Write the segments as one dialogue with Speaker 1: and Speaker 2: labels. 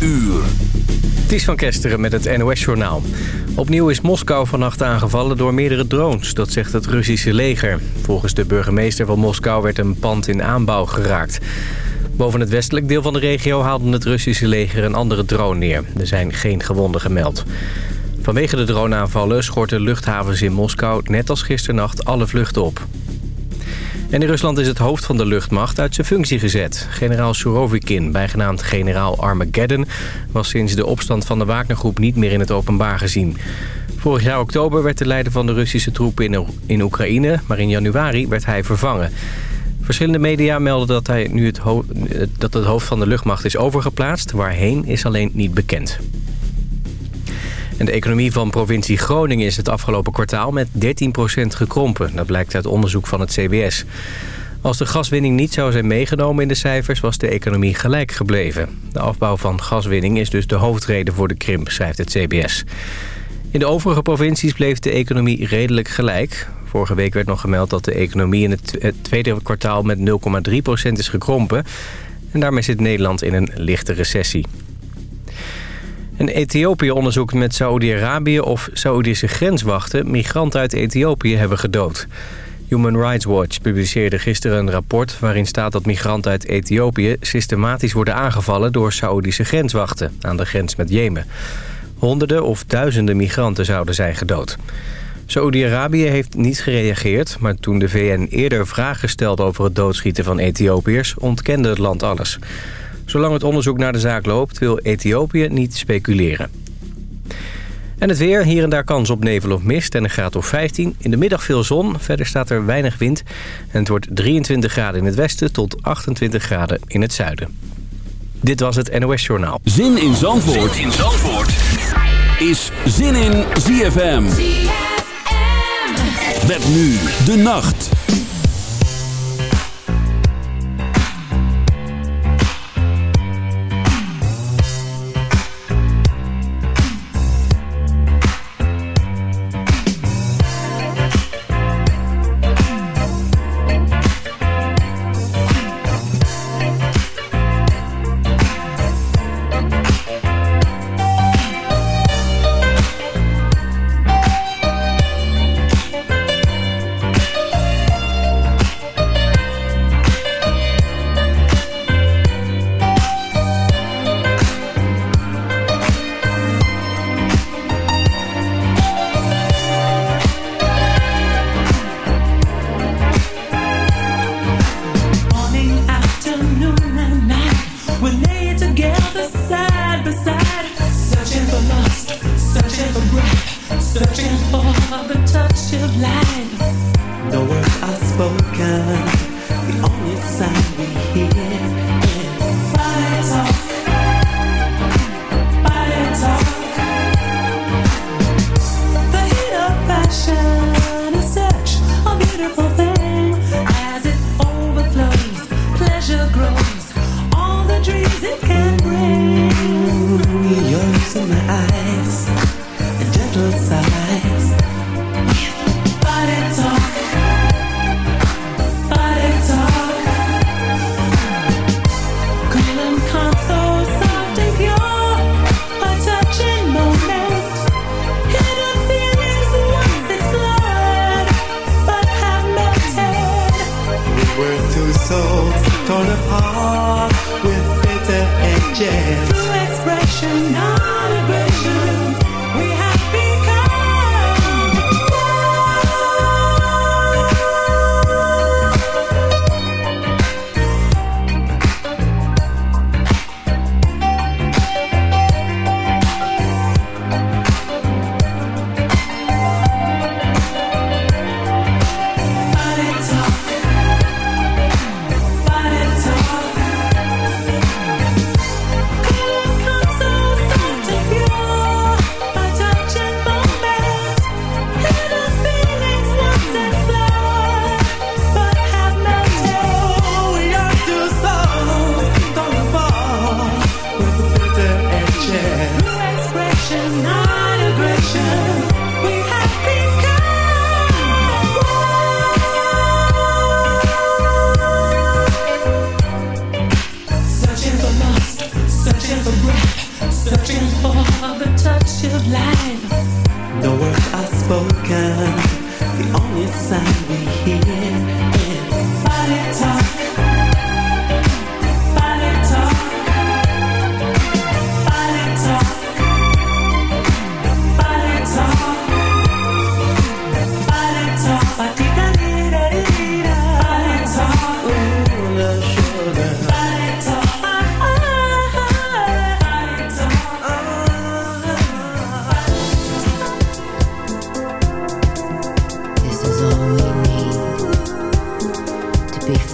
Speaker 1: uur.
Speaker 2: Ties van Kesteren met het NOS-journaal. Opnieuw is Moskou vannacht aangevallen door meerdere drones, dat zegt het Russische leger. Volgens de burgemeester van Moskou werd een pand in aanbouw geraakt. Boven het westelijk deel van de regio haalde het Russische leger een andere drone neer. Er zijn geen gewonden gemeld. Vanwege de droneaanvallen schorten luchthavens in Moskou net als gisternacht alle vluchten op. En in Rusland is het hoofd van de luchtmacht uit zijn functie gezet. Generaal Surovikin, bijgenaamd generaal Armageddon... was sinds de opstand van de Wagnergroep niet meer in het openbaar gezien. Vorig jaar oktober werd de leider van de Russische troepen in, in Oekraïne... maar in januari werd hij vervangen. Verschillende media melden dat, hij nu het, dat het hoofd van de luchtmacht is overgeplaatst. Waarheen is alleen niet bekend. De economie van provincie Groningen is het afgelopen kwartaal met 13% gekrompen. Dat blijkt uit onderzoek van het CBS. Als de gaswinning niet zou zijn meegenomen in de cijfers... was de economie gelijk gebleven. De afbouw van gaswinning is dus de hoofdreden voor de krimp, schrijft het CBS. In de overige provincies bleef de economie redelijk gelijk. Vorige week werd nog gemeld dat de economie in het tweede kwartaal met 0,3% is gekrompen. En daarmee zit Nederland in een lichte recessie. En Ethiopië onderzoekt met Saoedi-Arabië of Saoedische grenswachten... migranten uit Ethiopië hebben gedood. Human Rights Watch publiceerde gisteren een rapport... waarin staat dat migranten uit Ethiopië systematisch worden aangevallen... door Saoedische grenswachten aan de grens met Jemen. Honderden of duizenden migranten zouden zijn gedood. Saoedi-Arabië heeft niet gereageerd... maar toen de VN eerder vragen stelde over het doodschieten van Ethiopiërs... ontkende het land alles... Zolang het onderzoek naar de zaak loopt, wil Ethiopië niet speculeren. En het weer, hier en daar kans op nevel of mist en een graad of 15. In de middag veel zon, verder staat er weinig wind. En het wordt 23 graden in het westen tot 28 graden in het zuiden. Dit was het NOS Journaal.
Speaker 1: Zin in Zandvoort, zin in Zandvoort. is Zin in ZFM. ZFM. Met nu de nacht.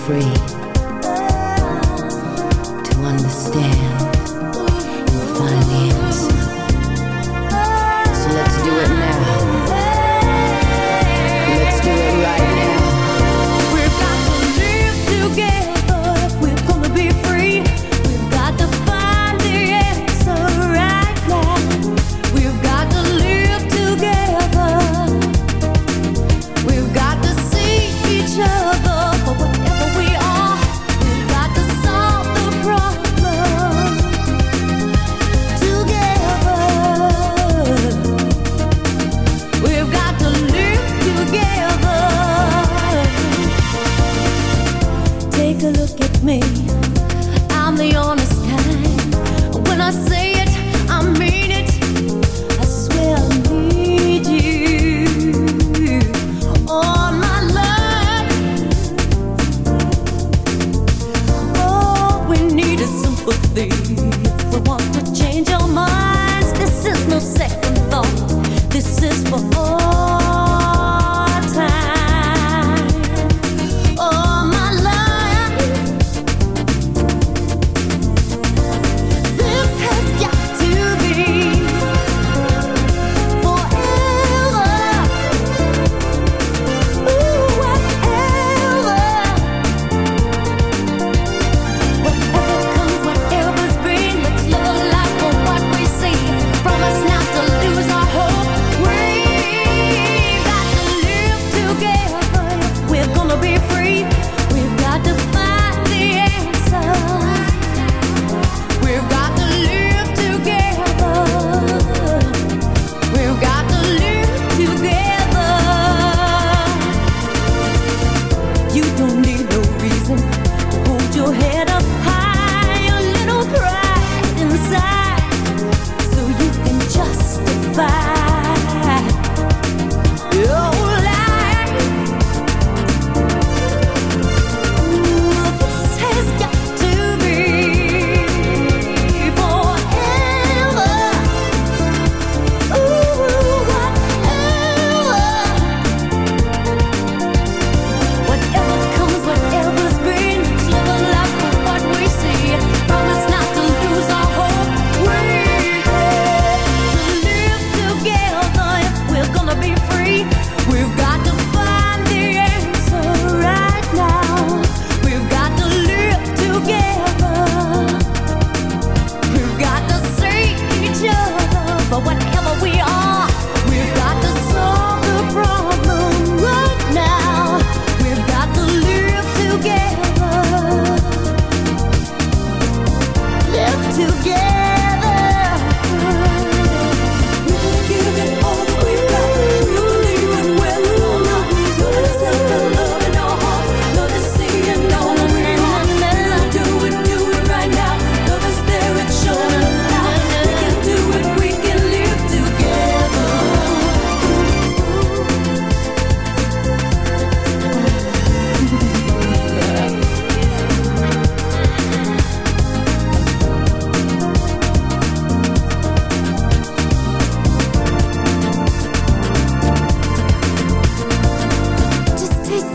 Speaker 3: free.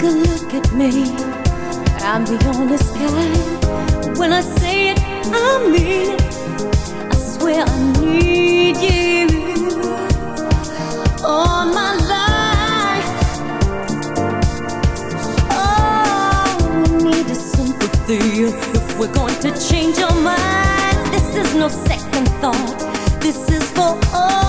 Speaker 3: look at me. I'm the honest guy. When I say it, I mean it. I swear I need you all my life. All we need is sympathy. If we're going to change our minds, this is no second thought. This is for all.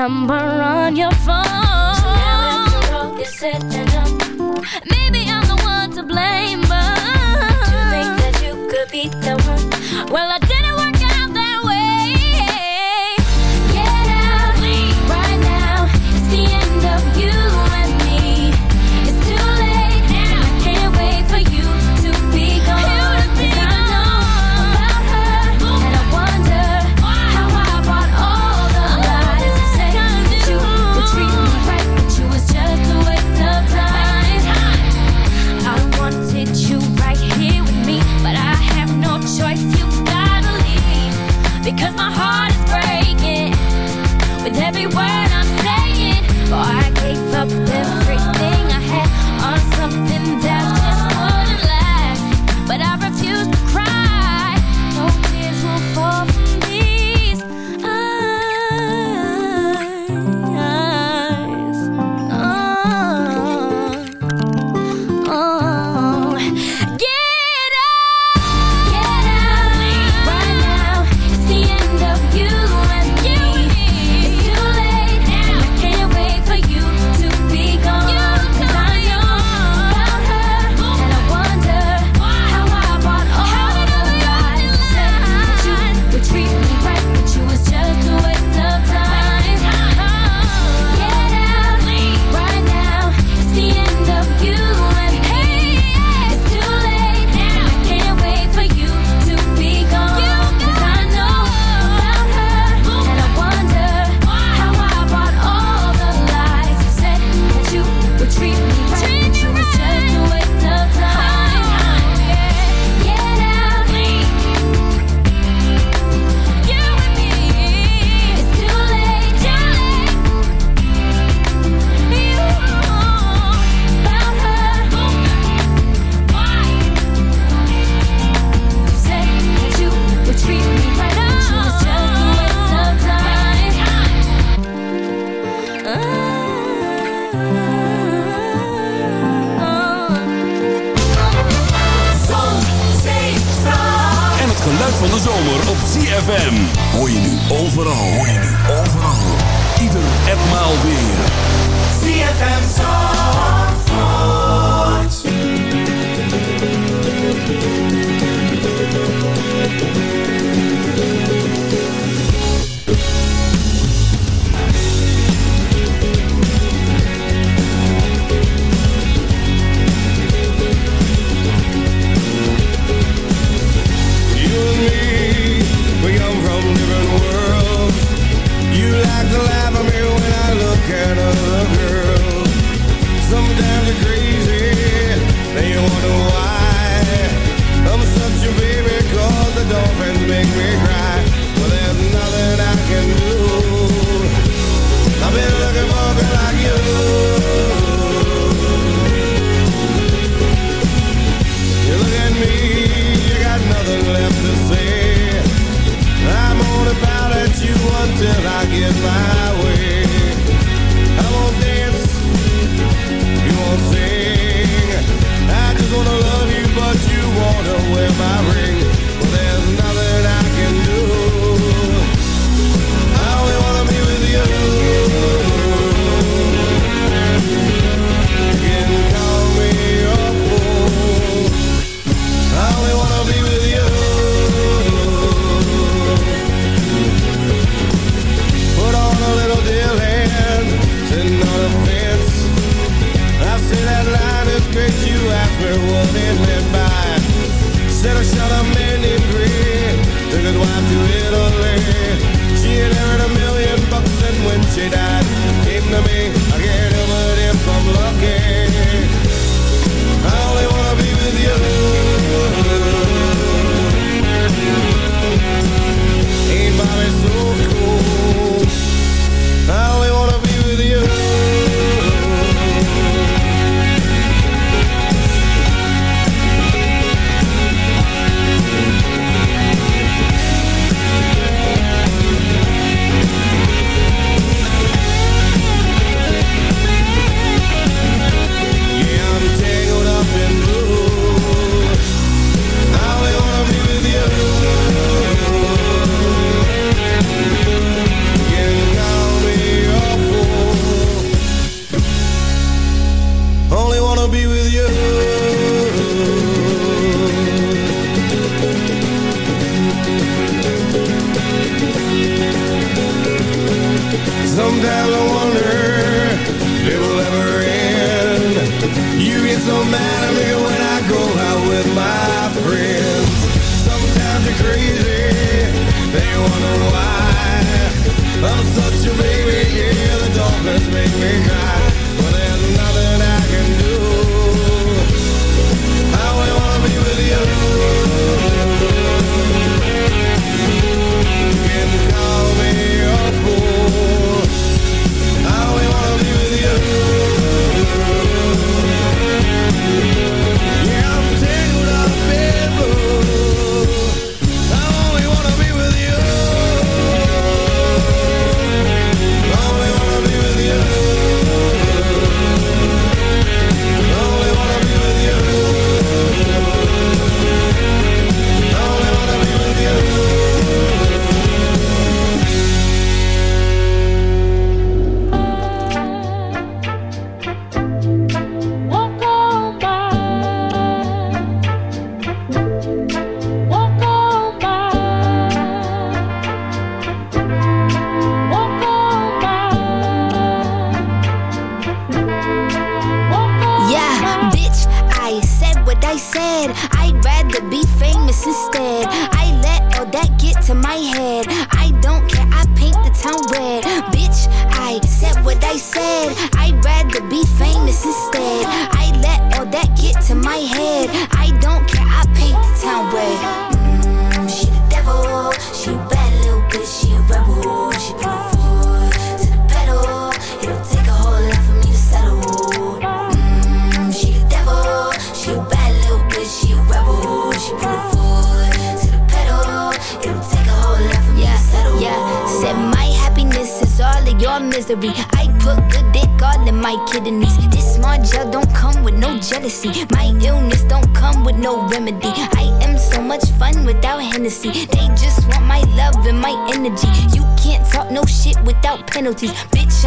Speaker 3: number on your phone. So now that the road is set up, maybe I'm the one to blame, but to think that you could be the one. Well, I
Speaker 4: did.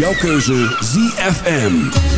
Speaker 5: jouw keuze ZFM.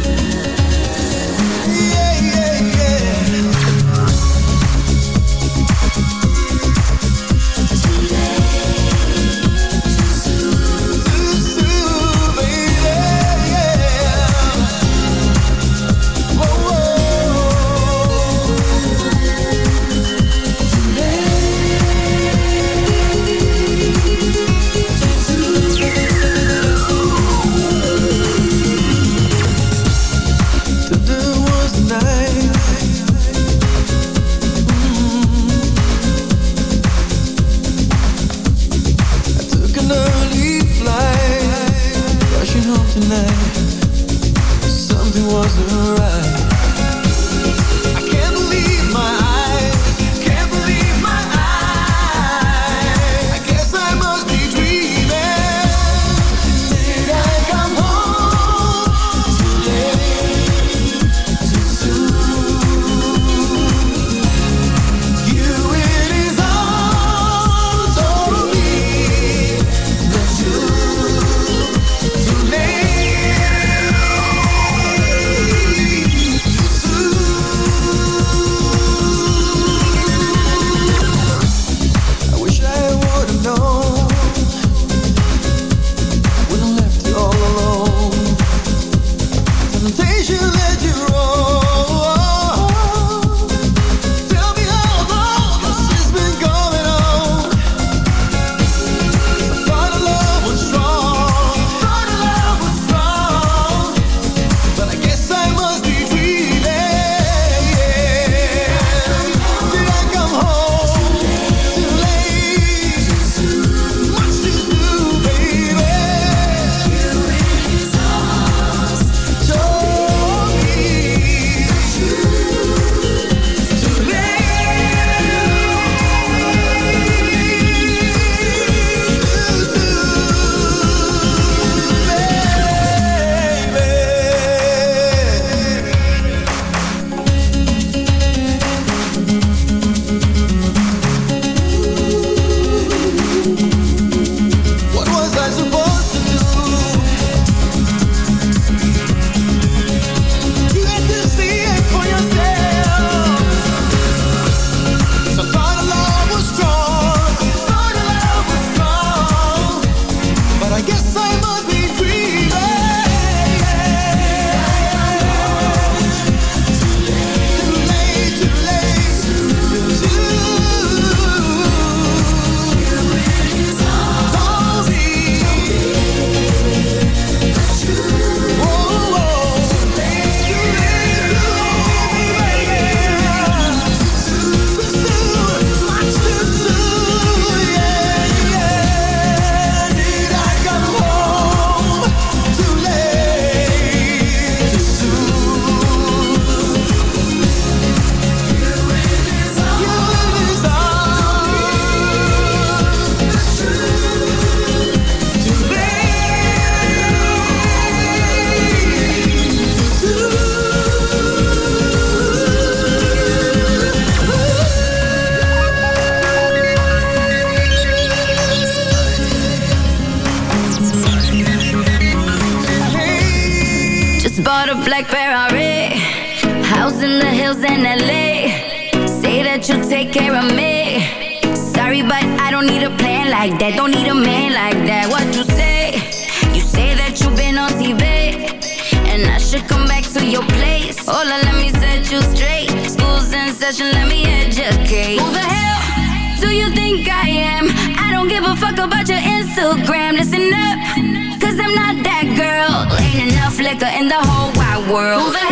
Speaker 6: In the whole wide world.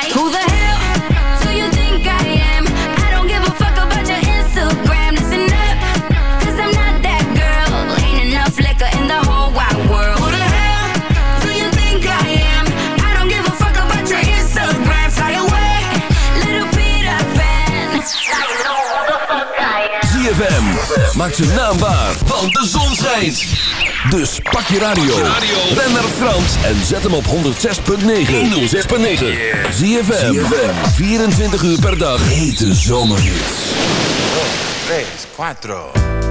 Speaker 7: Maak ze naambaar, want de zon schijnt. Dus pak je radio. Ben naar Frans en zet hem op 106.9. 106.9. je 24 uur per dag. Hete zomerhits.
Speaker 8: 3, 4.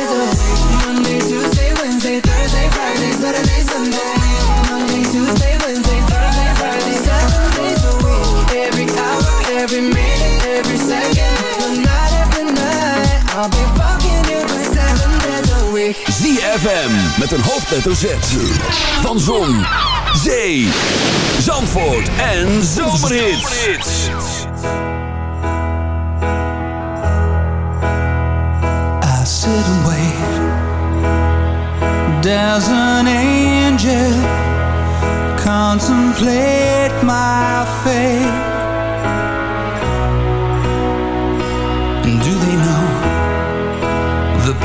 Speaker 9: week.
Speaker 1: ZFM met een hoofdletter Z. Van Zon, Zee, Zandvoort en Zomerhits.
Speaker 9: I sit and wait. There's an angel contemplate my fate.